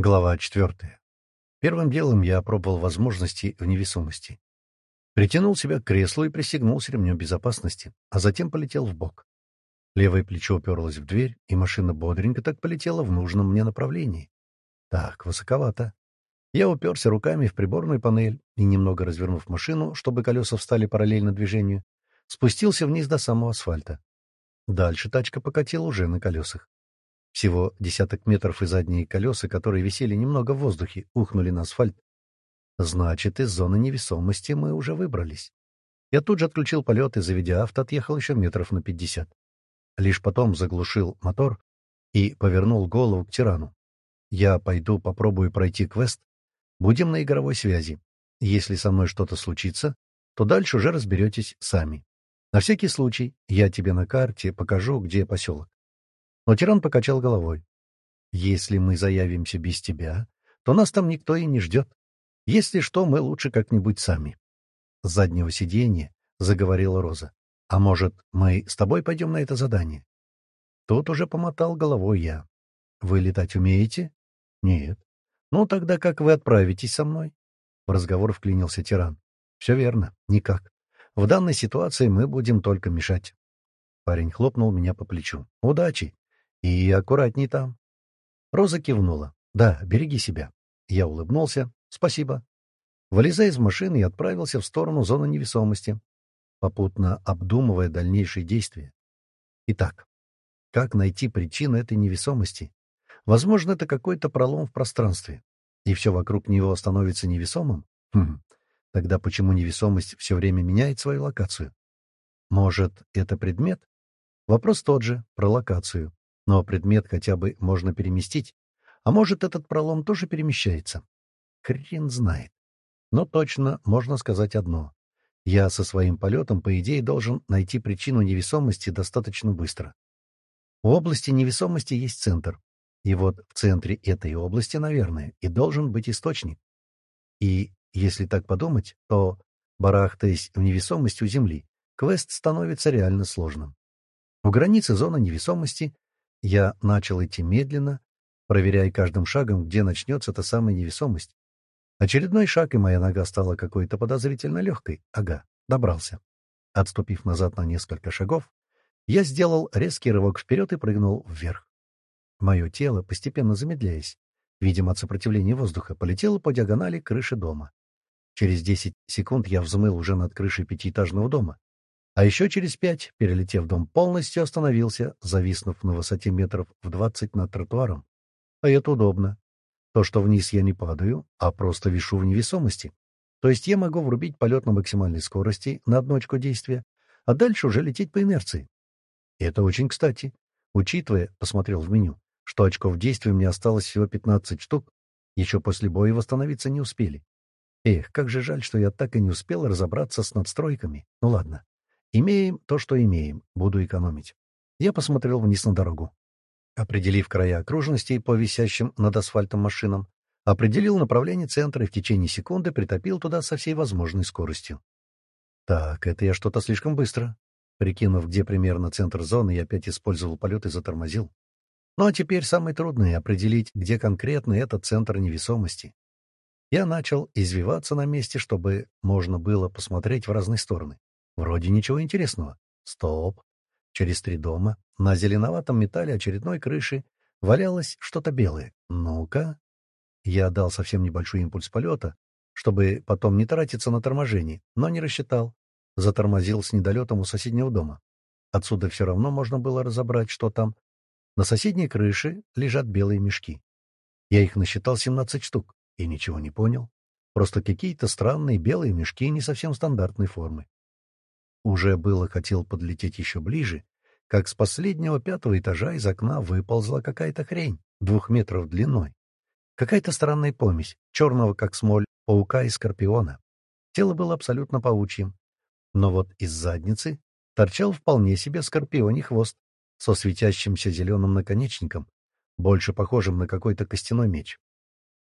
Глава четвертая. Первым делом я опробовал возможности в невесомости. Притянул себя к креслу и пристегнулся ремнем безопасности, а затем полетел в бок. Левое плечо уперлось в дверь, и машина бодренько так полетела в нужном мне направлении. Так, высоковато. Я уперся руками в приборную панель и, немного развернув машину, чтобы колеса встали параллельно движению, спустился вниз до самого асфальта. Дальше тачка покатила уже на колесах. Всего десяток метров и задние колеса, которые висели немного в воздухе, ухнули на асфальт. Значит, из зоны невесомости мы уже выбрались. Я тут же отключил полет и, заведя авто, отъехал еще метров на пятьдесят. Лишь потом заглушил мотор и повернул голову к тирану. Я пойду попробую пройти квест. Будем на игровой связи. Если со мной что-то случится, то дальше уже разберетесь сами. На всякий случай я тебе на карте покажу, где поселок. Но тиран покачал головой. «Если мы заявимся без тебя, то нас там никто и не ждет. Если что, мы лучше как-нибудь сами». С заднего сиденья заговорила Роза. «А может, мы с тобой пойдем на это задание?» Тут уже помотал головой я. «Вы летать умеете?» «Нет». «Ну, тогда как вы отправитесь со мной?» В разговор вклинился тиран. «Все верно. Никак. В данной ситуации мы будем только мешать». Парень хлопнул меня по плечу. «Удачи! И аккуратней там. Роза кивнула. Да, береги себя. Я улыбнулся. Спасибо. Вылезая из машины, я отправился в сторону зоны невесомости, попутно обдумывая дальнейшие действия. Итак, как найти причину этой невесомости? Возможно, это какой-то пролом в пространстве, и все вокруг него становится невесомым? Хм. Тогда почему невесомость все время меняет свою локацию? Может, это предмет? Вопрос тот же, про локацию. Но предмет хотя бы можно переместить. А может, этот пролом тоже перемещается? Хрен знает. Но точно можно сказать одно. Я со своим полетом, по идее, должен найти причину невесомости достаточно быстро. У области невесомости есть центр. И вот в центре этой области, наверное, и должен быть источник. И если так подумать, то, барахтаясь в невесомости у Земли, квест становится реально сложным. У границы зоны невесомости я начал идти медленно, проверяя каждым шагом, где начнется та самая невесомость. Очередной шаг, и моя нога стала какой-то подозрительно легкой. Ага, добрался. Отступив назад на несколько шагов, я сделал резкий рывок вперед и прыгнул вверх. Мое тело, постепенно замедляясь, видимо, от сопротивления воздуха, полетело по диагонали крыши дома. Через десять секунд я взмыл уже над крышей пятиэтажного дома. А еще через пять, перелетев дом полностью, остановился, зависнув на высоте метров в двадцать над тротуаром. А это удобно. То, что вниз я не падаю, а просто вишу в невесомости. То есть я могу врубить полет на максимальной скорости на одну очко действия, а дальше уже лететь по инерции. Это очень кстати. Учитывая, посмотрел в меню, что очков действия мне осталось всего 15 штук, еще после боя восстановиться не успели. Эх, как же жаль, что я так и не успел разобраться с надстройками. Ну ладно. Имеем то, что имеем. Буду экономить. Я посмотрел вниз на дорогу. Определив края окружностей по висящим над асфальтом машинам, определил направление центра и в течение секунды притопил туда со всей возможной скоростью. Так, это я что-то слишком быстро. Прикинув, где примерно центр зоны, я опять использовал полет и затормозил. Ну а теперь самое трудное — определить, где конкретно этот центр невесомости. Я начал извиваться на месте, чтобы можно было посмотреть в разные стороны. Вроде ничего интересного. Стоп. Через три дома на зеленоватом металле очередной крыши валялось что-то белое. Ну-ка. Я дал совсем небольшой импульс полета, чтобы потом не тратиться на торможение, но не рассчитал. Затормозил с недолетом у соседнего дома. Отсюда все равно можно было разобрать, что там. На соседней крыше лежат белые мешки. Я их насчитал 17 штук и ничего не понял. Просто какие-то странные белые мешки не совсем стандартной формы. Уже было хотел подлететь еще ближе, как с последнего пятого этажа из окна выползла какая-то хрень, двух метров длиной. Какая-то странная помесь, черного как смоль, паука и скорпиона. Тело было абсолютно паучьим. Но вот из задницы торчал вполне себе скорпионий хвост со светящимся зеленым наконечником, больше похожим на какой-то костяной меч.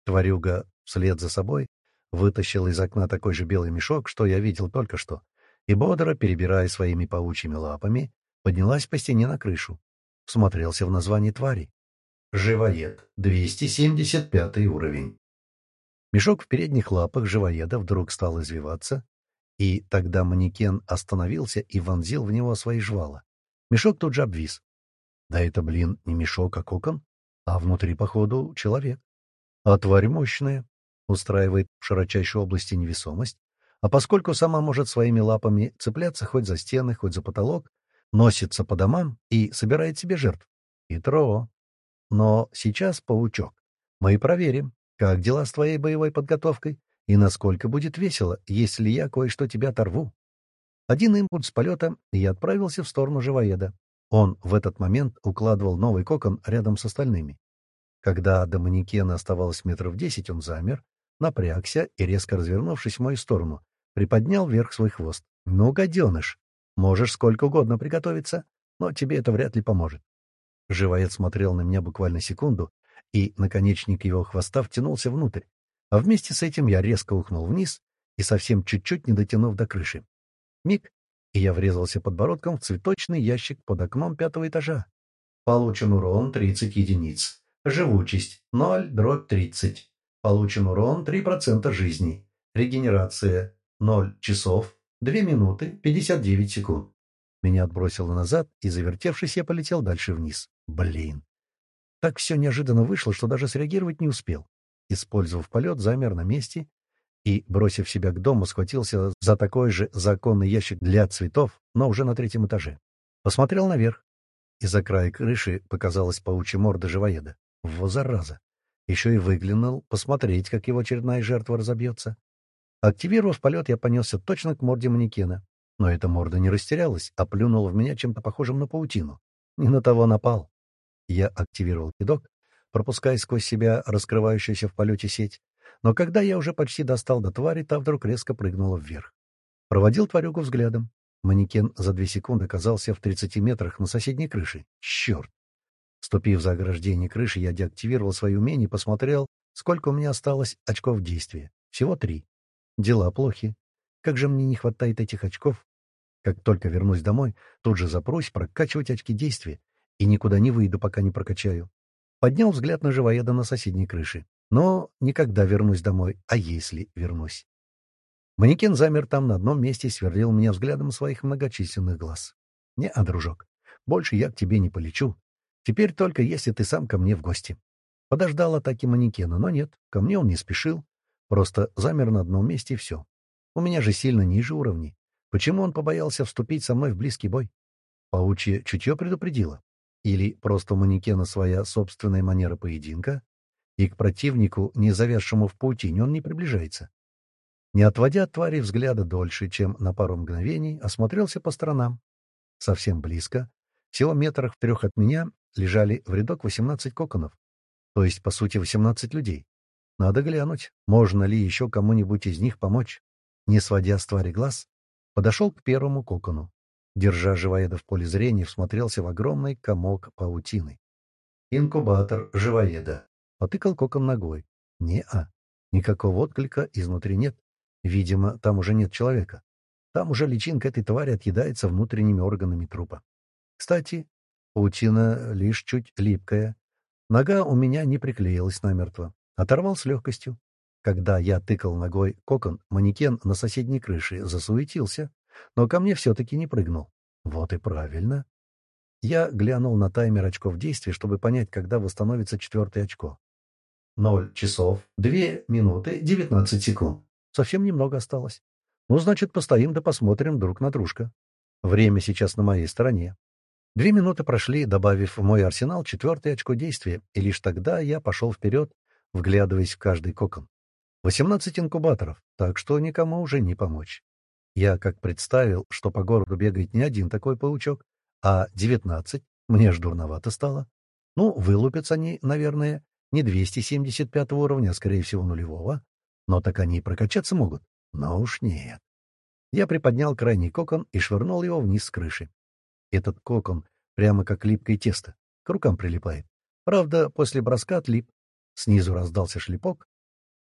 Тварюга вслед за собой вытащил из окна такой же белый мешок, что я видел только что, и бодро, перебирая своими паучьими лапами, поднялась по стене на крышу. Смотрелся в название твари. Живоед. 275 уровень. Мешок в передних лапах живоеда вдруг стал извиваться, и тогда манекен остановился и вонзил в него свои жвала. Мешок тут же обвис. Да это, блин, не мешок, а кокон, а внутри, походу, человек. А тварь мощная, устраивает в широчайшей области невесомость, а поскольку сама может своими лапами цепляться хоть за стены, хоть за потолок, носится по домам и собирает себе жертв. Хитро. Но сейчас, паучок, мы проверим, как дела с твоей боевой подготовкой и насколько будет весело, если я кое-что тебя оторву. Один импульс полета, и я отправился в сторону живоеда. Он в этот момент укладывал новый кокон рядом с остальными. Когда до манекена оставалось метров десять, он замер, напрягся и, резко развернувшись в мою сторону, приподнял вверх свой хвост. «Ну, гаденыш, можешь сколько угодно приготовиться, но тебе это вряд ли поможет». Живоед смотрел на меня буквально секунду, и наконечник его хвоста втянулся внутрь, а вместе с этим я резко ухнул вниз и совсем чуть-чуть не дотянув до крыши. Миг, и я врезался подбородком в цветочный ящик под окном пятого этажа. Получен урон 30 единиц. Живучесть 0 дробь 30. Получен урон 3% жизни. Регенерация 0 часов 2 минуты 59 секунд. Меня отбросило назад, и, завертевшись, я полетел дальше вниз. Блин. Так все неожиданно вышло, что даже среагировать не успел. Использовав полет, замер на месте и, бросив себя к дому, схватился за такой же законный ящик для цветов, но уже на третьем этаже. Посмотрел наверх. Из-за края крыши показалась паучья морда живоеда. Во зараза! Еще и выглянул, посмотреть, как его очередная жертва разобьется. Активировав полет, я понесся точно к морде манекена. Но эта морда не растерялась, а плюнула в меня чем-то похожим на паутину. Не на того напал. Я активировал кидок, пропуская сквозь себя раскрывающуюся в полете сеть, но когда я уже почти достал до твари, та вдруг резко прыгнула вверх. Проводил тварюгу взглядом. Манекен за две секунды оказался в 30 метрах на соседней крыше. Черт! Ступив за ограждение крыши, я деактивировал свои умения и посмотрел, сколько у меня осталось очков действия. Всего три. Дела плохи. Как же мне не хватает этих очков. Как только вернусь домой, тут же запрусь прокачивать очки действия, и никуда не выйду, пока не прокачаю. Поднял взгляд на живоеда на соседней крыше. Но никогда вернусь домой, а если вернусь? Манекен замер там на одном месте и сверлил меня взглядом своих многочисленных глаз. «Не, а, дружок, больше я к тебе не полечу. Теперь только если ты сам ко мне в гости». Подождал атаки манекена, но нет, ко мне он не спешил. Просто замер на одном месте и все. У меня же сильно ниже уровней. Почему он побоялся вступить со мной в близкий бой? Паучье чутье предупредило. Или просто у манекена своя собственная манера поединка, и к противнику, не завязшему в паутине, он не приближается. Не отводя от твари взгляда дольше, чем на пару мгновений, осмотрелся по сторонам. Совсем близко, всего метрах в трех от меня, лежали в рядок 18 коконов, то есть, по сути, 18 людей. Надо глянуть, можно ли еще кому-нибудь из них помочь. Не сводя с твари глаз, подошел к первому кокону держа живоеда в поле зрения, всмотрелся в огромный комок паутины. «Инкубатор живоеда», — потыкал кокон ногой. «Не-а, никакого отклика изнутри нет. Видимо, там уже нет человека. Там уже личинка этой твари отъедается внутренними органами трупа. Кстати, паутина лишь чуть липкая. Нога у меня не приклеилась намертво. Оторвал с легкостью. Когда я тыкал ногой кокон, манекен на соседней крыше засуетился, но ко мне все-таки не прыгнул. Вот и правильно. Я глянул на таймер очков действия, чтобы понять, когда восстановится четвертое очко. Ноль часов, две минуты, девятнадцать секунд. Совсем немного осталось. Ну, значит, постоим да посмотрим друг на дружка. Время сейчас на моей стороне. Две минуты прошли, добавив в мой арсенал четвертое очко действия, и лишь тогда я пошел вперед, вглядываясь в каждый кокон. Восемнадцать инкубаторов, так что никому уже не помочь. Я как представил, что по городу бегает не один такой паучок, а девятнадцать, мне ж дурновато стало. Ну, вылупятся они, наверное, не 275 уровня, а, скорее всего, нулевого. Но так они и прокачаться могут. Но уж нет. Я приподнял крайний кокон и швырнул его вниз с крыши. Этот кокон прямо как липкое тесто, к рукам прилипает. Правда, после броска отлип. Снизу раздался шлепок.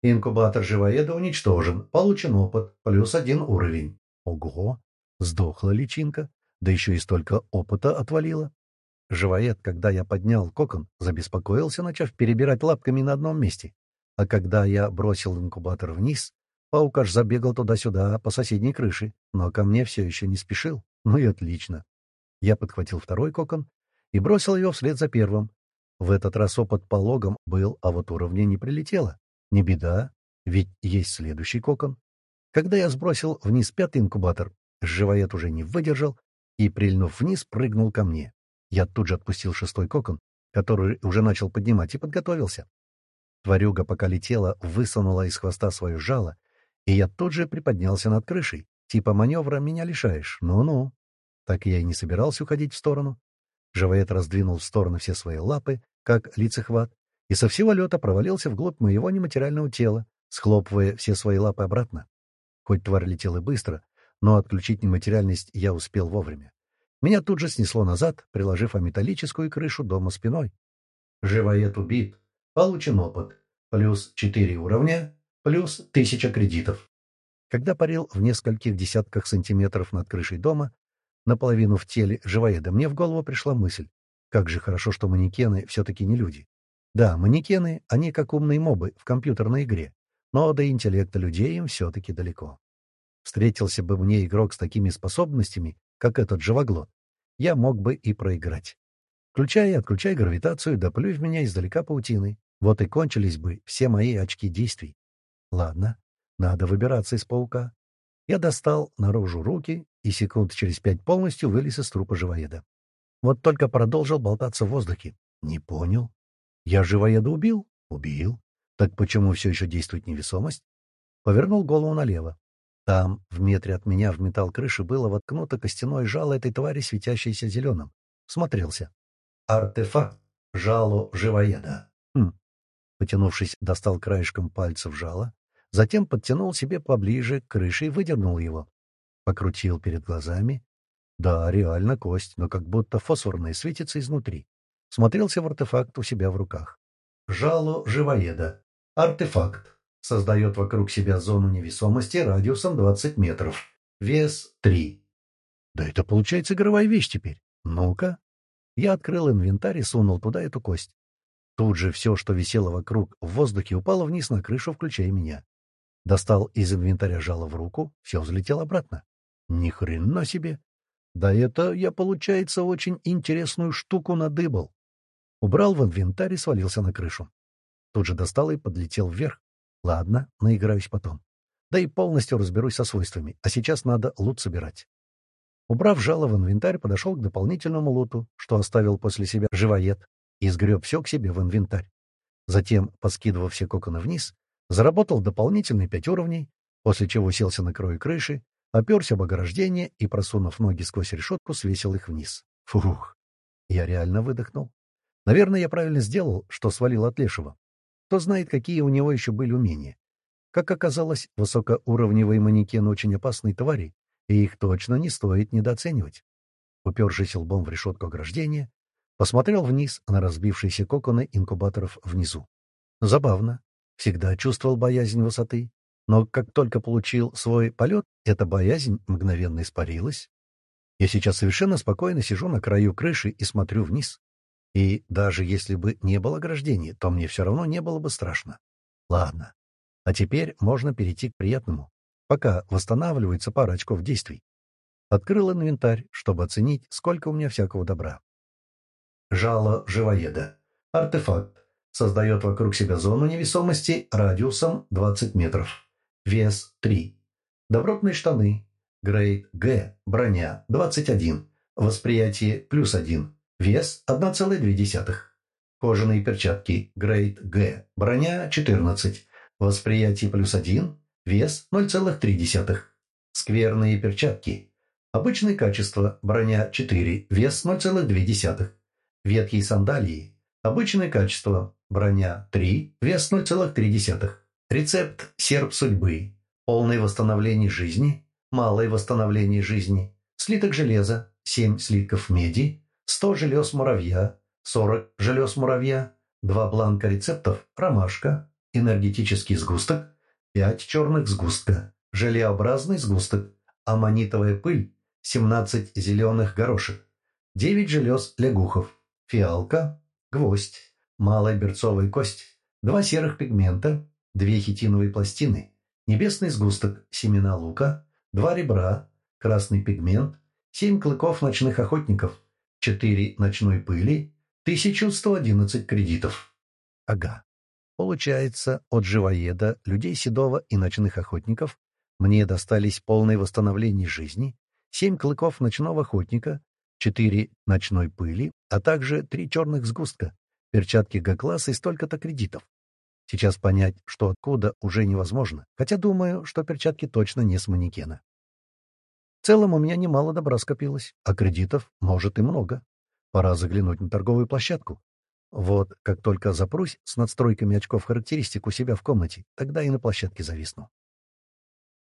Инкубатор живоеда уничтожен. Получен опыт. Плюс один уровень. Ого! Сдохла личинка, да еще и столько опыта отвалила. Живоед, когда я поднял кокон, забеспокоился, начав перебирать лапками на одном месте. А когда я бросил инкубатор вниз, паук аж забегал туда-сюда, по соседней крыше, но ко мне все еще не спешил. Ну и отлично. Я подхватил второй кокон и бросил его вслед за первым. В этот раз опыт по логам был, а вот уровня не прилетело. Не беда, ведь есть следующий кокон. Когда я сбросил вниз пятый инкубатор, живоед уже не выдержал и, прильнув вниз, прыгнул ко мне. Я тут же отпустил шестой кокон, который уже начал поднимать, и подготовился. Тварюга, пока летела, высунула из хвоста свое жало, и я тут же приподнялся над крышей. Типа маневра меня лишаешь. Ну-ну. Так я и не собирался уходить в сторону. Живоед раздвинул в стороны все свои лапы, как лицехват, и со всего лета провалился вглубь моего нематериального тела, схлопывая все свои лапы обратно. Хоть тварь летела быстро, но отключить нематериальность я успел вовремя. Меня тут же снесло назад, приложив о металлическую крышу дома спиной. Живоед убит. Получен опыт. Плюс 4 уровня, плюс 1000 кредитов. Когда парил в нескольких десятках сантиметров над крышей дома, наполовину в теле живоеда, мне в голову пришла мысль. Как же хорошо, что манекены все-таки не люди. Да, манекены, они как умные мобы в компьютерной игре, но до интеллекта людей им все-таки далеко. Встретился бы мне игрок с такими способностями, как этот живоглот, я мог бы и проиграть. Включай и отключай гравитацию, да плюй в меня издалека паутиной. Вот и кончились бы все мои очки действий. Ладно, надо выбираться из паука. Я достал наружу руки и секунд через пять полностью вылез из трупа живоеда. Вот только продолжил болтаться в воздухе. Не понял. Я живоеда убил? Убил. Так почему все еще действует невесомость? Повернул голову налево. Там, в метре от меня, в металл крыши было воткнуто костяное жало этой твари, светящееся зеленым. Смотрелся. Артефакт. Жало живоеда. Хм. Потянувшись, достал краешком пальца в жало, затем подтянул себе поближе к крыше и выдернул его. Покрутил перед глазами. Да, реально кость, но как будто фосфорная светится изнутри. Смотрелся в артефакт у себя в руках. Жало живоеда. Артефакт. Создает вокруг себя зону невесомости радиусом 20 метров. Вес 3. Да это получается игровая вещь теперь. Ну-ка. Я открыл инвентарь и сунул туда эту кость. Тут же все, что висело вокруг в воздухе, упало вниз на крышу, включая меня. Достал из инвентаря жало в руку, все взлетело обратно. Ни хрена себе! Да это я, получается, очень интересную штуку надыбал. Убрал в инвентарь и свалился на крышу. Тут же достал и подлетел вверх. Ладно, наиграюсь потом. Да и полностью разберусь со свойствами, а сейчас надо лут собирать. Убрав жало в инвентарь, подошел к дополнительному луту, что оставил после себя живоед, и сгреб все к себе в инвентарь. Затем, поскидывав все коконы вниз, заработал дополнительные пять уровней, после чего селся на краю крыши, оперся об ограждение и, просунув ноги сквозь решетку, свесил их вниз. Фух! Я реально выдохнул. Наверное, я правильно сделал, что свалил от лешего. Кто знает, какие у него еще были умения. Как оказалось, высокоуровневые манекены очень опасные твари, и их точно не стоит недооценивать. Упершись лбом в решетку ограждения, посмотрел вниз на разбившиеся коконы инкубаторов внизу. Забавно. Всегда чувствовал боязнь высоты, но как только получил свой полет, эта боязнь мгновенно испарилась. Я сейчас совершенно спокойно сижу на краю крыши и смотрю вниз. И даже если бы не было ограждения, то мне все равно не было бы страшно. Ладно. А теперь можно перейти к приятному, пока восстанавливается пара очков действий. Открыл инвентарь, чтобы оценить, сколько у меня всякого добра. Жало живоеда. Артефакт. Создает вокруг себя зону невесомости радиусом 20 метров. Вес 3. Добротные штаны. Грейд Г. Броня 21. Восприятие плюс 1. Вес 1,2. Кожаные перчатки Грейд Г. Броня 14. Восприятие плюс 1. Вес 0,3. Скверные перчатки. Обычное качество. Броня 4. Вес 0,2. Ветхие сандалии. Обычное качество. Броня 3. Вес 0,3. Рецепт серп судьбы. Полное восстановление жизни. Малое восстановление жизни. Слиток железа. 7 слитков меди. 100 желез муравья, 40 желез муравья, 2 бланка рецептов, ромашка, энергетический сгусток, 5 черных сгустка, желеобразный сгусток, аммонитовая пыль, 17 зеленых горошек, 9 желез лягухов, фиалка, гвоздь, малая берцовая кость, два серых пигмента, две хитиновые пластины, небесный сгусток, семена лука, два ребра, красный пигмент, семь клыков ночных охотников, четыре ночной пыли, 1111 кредитов. Ага. Получается, от живоеда, людей седого и ночных охотников мне достались полное восстановление жизни, семь клыков ночного охотника, четыре ночной пыли, а также три черных сгустка, перчатки Г-класса и столько-то кредитов. Сейчас понять, что откуда, уже невозможно, хотя думаю, что перчатки точно не с манекена. В целом у меня немало добра скопилось, а кредитов, может, и много. Пора заглянуть на торговую площадку. Вот как только запрусь с надстройками очков характеристик у себя в комнате, тогда и на площадке зависну.